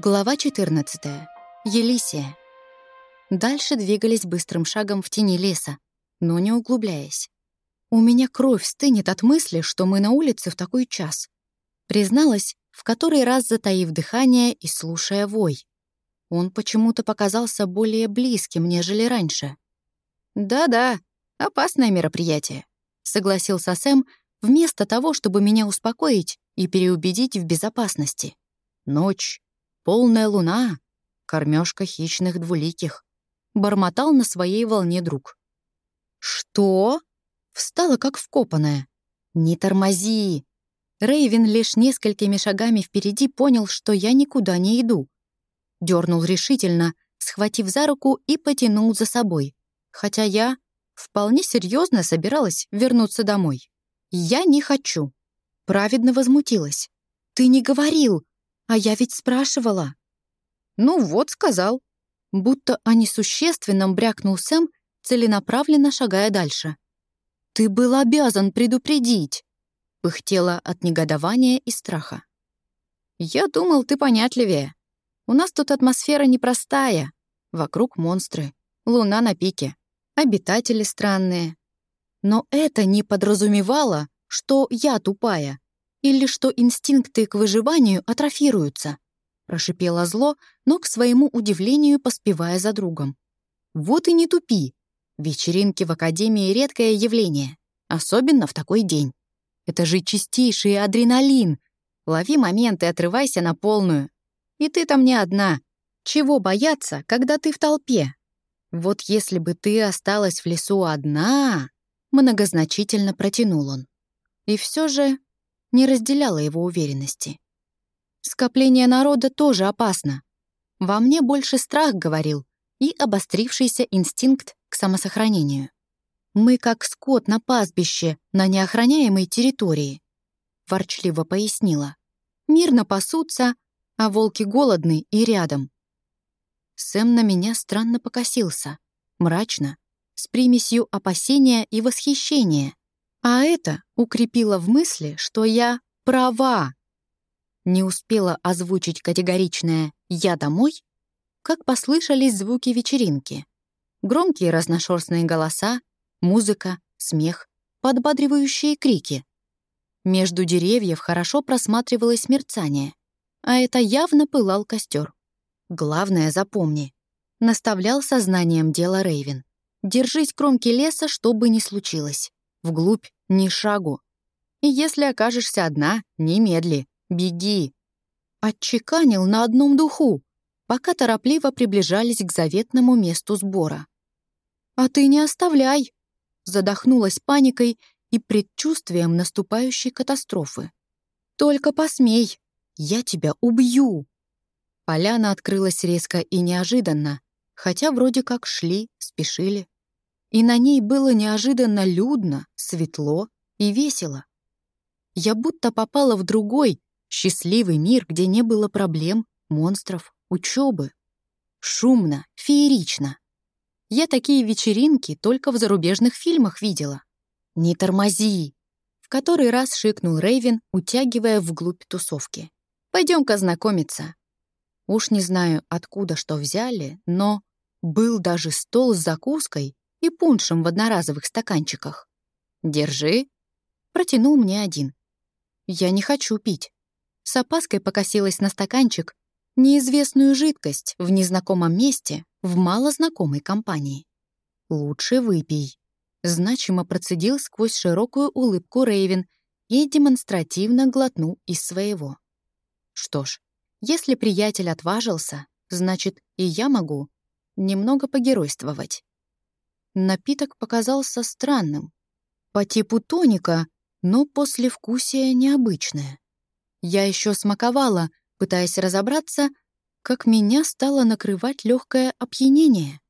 Глава 14. Елисия. Дальше двигались быстрым шагом в тени леса, но не углубляясь. У меня кровь стынет от мысли, что мы на улице в такой час. Призналась, в который раз затаив дыхание и слушая вой. Он почему-то показался более близким, нежели раньше. «Да-да, опасное мероприятие», — согласился Сэм, вместо того, чтобы меня успокоить и переубедить в безопасности. Ночь, полная луна, кормежка хищных двуликих. Бормотал на своей волне друг. «Что?» Встала как вкопанная. «Не тормози!» Рейвен лишь несколькими шагами впереди понял, что я никуда не иду. Дернул решительно, схватив за руку и потянул за собой. Хотя я вполне серьезно собиралась вернуться домой. «Я не хочу!» Праведно возмутилась. «Ты не говорил! А я ведь спрашивала. Ну вот, сказал. Будто о несущественном брякнул Сэм, целенаправленно шагая дальше. «Ты был обязан предупредить!» Пыхтела от негодования и страха. «Я думал, ты понятливее. У нас тут атмосфера непростая. Вокруг монстры, луна на пике, обитатели странные. Но это не подразумевало, что я тупая или что инстинкты к выживанию атрофируются. Прошипело зло, но к своему удивлению поспевая за другом. Вот и не тупи. Вечеринки в академии — редкое явление, особенно в такой день. Это же чистейший адреналин. Лови момент и отрывайся на полную. И ты там не одна. Чего бояться, когда ты в толпе? Вот если бы ты осталась в лесу одна, многозначительно протянул он. И все же не разделяла его уверенности. Скопление народа тоже опасно. Во мне больше страх говорил и обострившийся инстинкт к самосохранению. Мы как скот на пастбище на неохраняемой территории, ворчливо пояснила. Мирно пасутся, а волки голодны и рядом. Сэм на меня странно покосился, мрачно, с примесью опасения и восхищения. А это укрепило в мысли, что я права. Не успела озвучить категоричное «я домой», как послышались звуки вечеринки. Громкие разношерстные голоса, музыка, смех, подбадривающие крики. Между деревьев хорошо просматривалось мерцание, а это явно пылал костер. Главное, запомни. Наставлял сознанием дела Рейвен. Держись кромки леса, что бы ни случилось. Вглубь ни шагу. И если окажешься одна, немедли, беги. Отчеканил на одном духу, пока торопливо приближались к заветному месту сбора. «А ты не оставляй!» Задохнулась паникой и предчувствием наступающей катастрофы. «Только посмей! Я тебя убью!» Поляна открылась резко и неожиданно, хотя вроде как шли, спешили и на ней было неожиданно людно, светло и весело. Я будто попала в другой, счастливый мир, где не было проблем, монстров, учебы. Шумно, феерично. Я такие вечеринки только в зарубежных фильмах видела. «Не тормози!» В который раз шикнул Рейвен, утягивая вглубь тусовки. Пойдем-ка знакомиться. Уж не знаю, откуда что взяли, но был даже стол с закуской и пуншем в одноразовых стаканчиках. «Держи», — протянул мне один. «Я не хочу пить». С опаской покосилась на стаканчик, неизвестную жидкость в незнакомом месте в малознакомой компании. «Лучше выпей», — значимо процедил сквозь широкую улыбку Рейвен и демонстративно глотнул из своего. Что ж, если приятель отважился, значит, и я могу немного погеройствовать. Напиток показался странным. По типу тоника, но послевкусие необычное. Я еще смаковала, пытаясь разобраться, как меня стало накрывать легкое опьянение.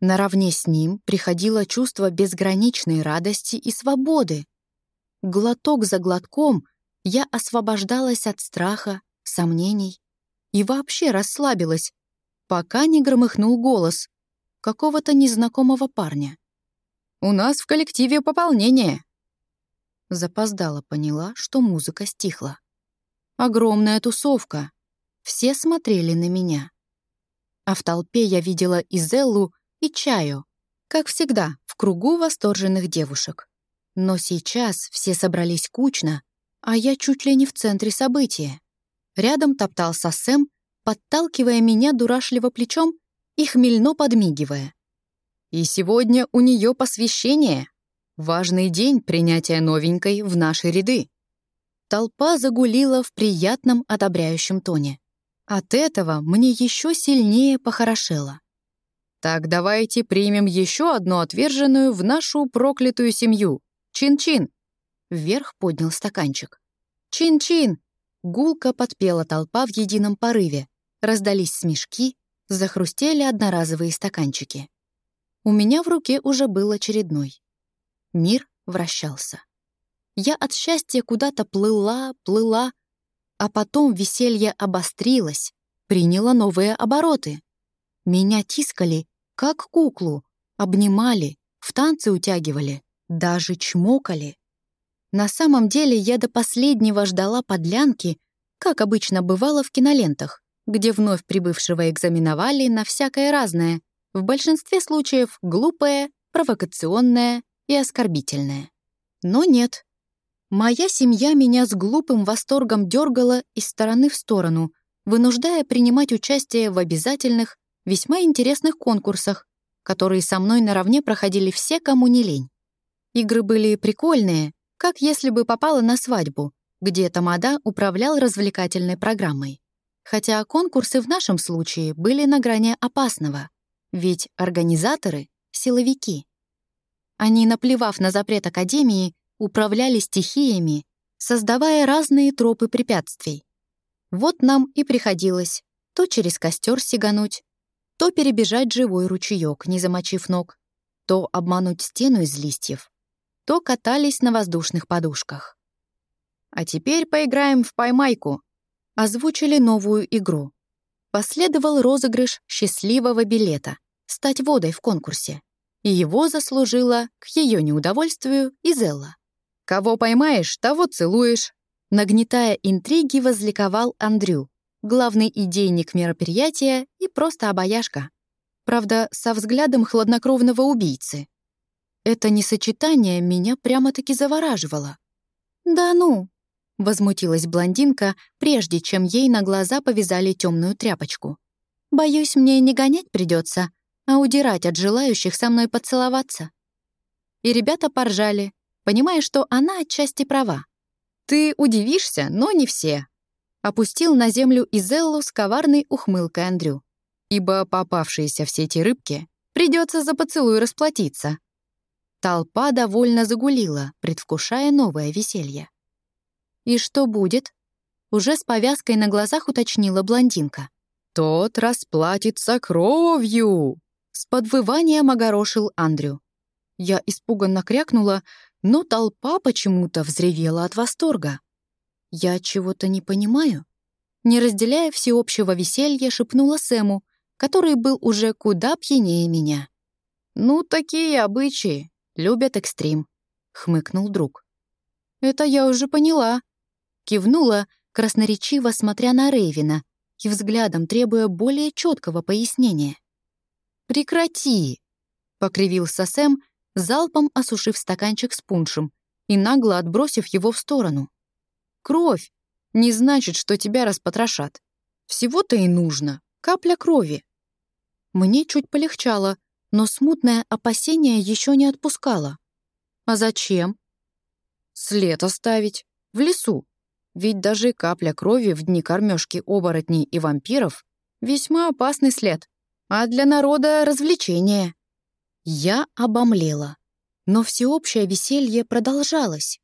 Наравне с ним приходило чувство безграничной радости и свободы. Глоток за глотком я освобождалась от страха, сомнений и вообще расслабилась, пока не громыхнул голос какого-то незнакомого парня. «У нас в коллективе пополнение!» Запоздала поняла, что музыка стихла. Огромная тусовка. Все смотрели на меня. А в толпе я видела Изеллу и Чаю, как всегда, в кругу восторженных девушек. Но сейчас все собрались кучно, а я чуть ли не в центре события. Рядом топтался Сэм, подталкивая меня дурашливо плечом и хмельно подмигивая. И сегодня у нее посвящение. Важный день принятия новенькой в наши ряды. Толпа загулила в приятном одобряющем тоне. От этого мне еще сильнее похорошело. Так давайте примем еще одну отверженную в нашу проклятую семью. Чин-чин. Вверх поднял стаканчик. Чин-чин. Гулко подпела толпа в едином порыве. Раздались смешки, захрустели одноразовые стаканчики. У меня в руке уже был очередной. Мир вращался. Я от счастья куда-то плыла, плыла, а потом веселье обострилось, приняло новые обороты. Меня тискали, как куклу, обнимали, в танцы утягивали, даже чмокали. На самом деле я до последнего ждала подлянки, как обычно бывало в кинолентах, где вновь прибывшего экзаменовали на всякое разное, в большинстве случаев глупое, провокационное и оскорбительное. Но нет, Моя семья меня с глупым восторгом дергала из стороны в сторону, вынуждая принимать участие в обязательных, весьма интересных конкурсах, которые со мной наравне проходили все, кому не лень. Игры были прикольные, как если бы попала на свадьбу, где Тамада управлял развлекательной программой. Хотя конкурсы в нашем случае были на грани опасного, ведь организаторы — силовики. Они, наплевав на запрет Академии, управляли стихиями, создавая разные тропы препятствий. Вот нам и приходилось то через костер сигануть, то перебежать живой ручеек, не замочив ног, то обмануть стену из листьев, то катались на воздушных подушках. А теперь поиграем в поймайку. Озвучили новую игру. Последовал розыгрыш счастливого билета стать водой в конкурсе. И его заслужила, к ее неудовольствию, Изелла. «Кого поймаешь, того целуешь», нагнетая интриги, возликовал Андрю, главный идейник мероприятия и просто обаяшка. Правда, со взглядом хладнокровного убийцы. Это несочетание меня прямо-таки завораживало. «Да ну!» — возмутилась блондинка, прежде чем ей на глаза повязали темную тряпочку. «Боюсь, мне не гонять придется, а удирать от желающих со мной поцеловаться». И ребята поржали, понимая, что она отчасти права. «Ты удивишься, но не все», — опустил на землю Изеллу с коварной ухмылкой Андрю. «Ибо попавшиеся в сети рыбки придется за поцелуй расплатиться». Толпа довольно загулила, предвкушая новое веселье. «И что будет?» Уже с повязкой на глазах уточнила блондинка. «Тот расплатится кровью!» С подвыванием огорошил Андрю. Я испуганно крякнула, но толпа почему-то взревела от восторга. Я чего-то не понимаю. Не разделяя всеобщего веселья, шепнула Сэму, который был уже куда пьянее меня. «Ну, такие обычаи. Любят экстрим», — хмыкнул друг. «Это я уже поняла», — кивнула, красноречиво смотря на Рейвина и взглядом требуя более четкого пояснения. «Прекрати!» — покривился Сэм, залпом осушив стаканчик с пуншем и нагло отбросив его в сторону. «Кровь! Не значит, что тебя распотрошат. Всего-то и нужно. Капля крови». Мне чуть полегчало, но смутное опасение еще не отпускало. «А зачем?» «След оставить. В лесу. Ведь даже капля крови в дни кормежки оборотней и вампиров — весьма опасный след, а для народа — развлечение». Я обомлела. Но всеобщее веселье продолжалось.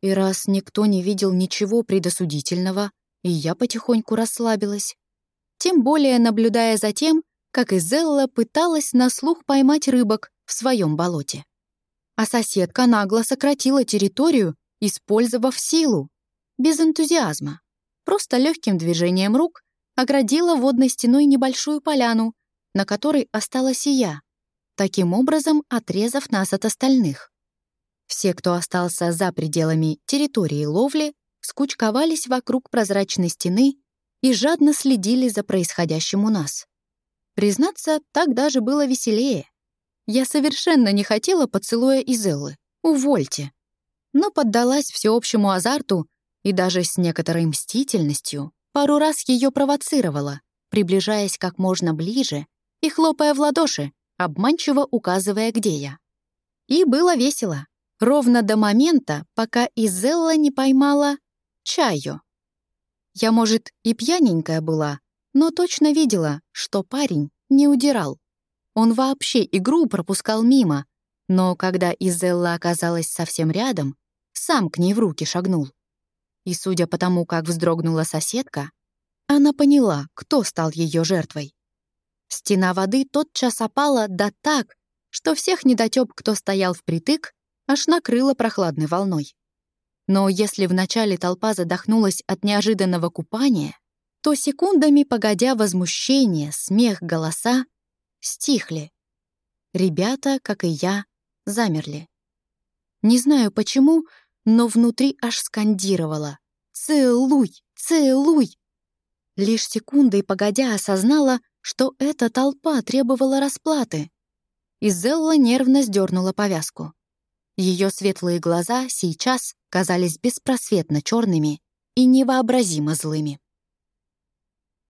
И раз никто не видел ничего предосудительного, и я потихоньку расслабилась. Тем более наблюдая за тем, как Изелла пыталась на слух поймать рыбок в своем болоте. А соседка нагло сократила территорию, использовав силу, без энтузиазма. Просто легким движением рук оградила водной стеной небольшую поляну, на которой осталась и я таким образом отрезав нас от остальных. Все, кто остался за пределами территории ловли, скучковались вокруг прозрачной стены и жадно следили за происходящим у нас. Признаться, так даже было веселее. Я совершенно не хотела поцелуя Изеллы. Увольте. Но поддалась всеобщему азарту и даже с некоторой мстительностью пару раз ее провоцировала, приближаясь как можно ближе и хлопая в ладоши, обманчиво указывая, где я. И было весело. Ровно до момента, пока Изелла не поймала чаю. Я, может, и пьяненькая была, но точно видела, что парень не удирал. Он вообще игру пропускал мимо, но когда Изелла оказалась совсем рядом, сам к ней в руки шагнул. И судя по тому, как вздрогнула соседка, она поняла, кто стал ее жертвой. Стена воды тотчас опала да так, что всех недотёп, кто стоял впритык, аж накрыла прохладной волной. Но если вначале толпа задохнулась от неожиданного купания, то секундами погодя возмущение, смех, голоса стихли. Ребята, как и я, замерли. Не знаю почему, но внутри аж скандировала «Целуй! Целуй!». Лишь секундой погодя осознала, что эта толпа требовала расплаты. Изелла нервно сдернула повязку. Ее светлые глаза сейчас казались беспросветно черными и невообразимо злыми.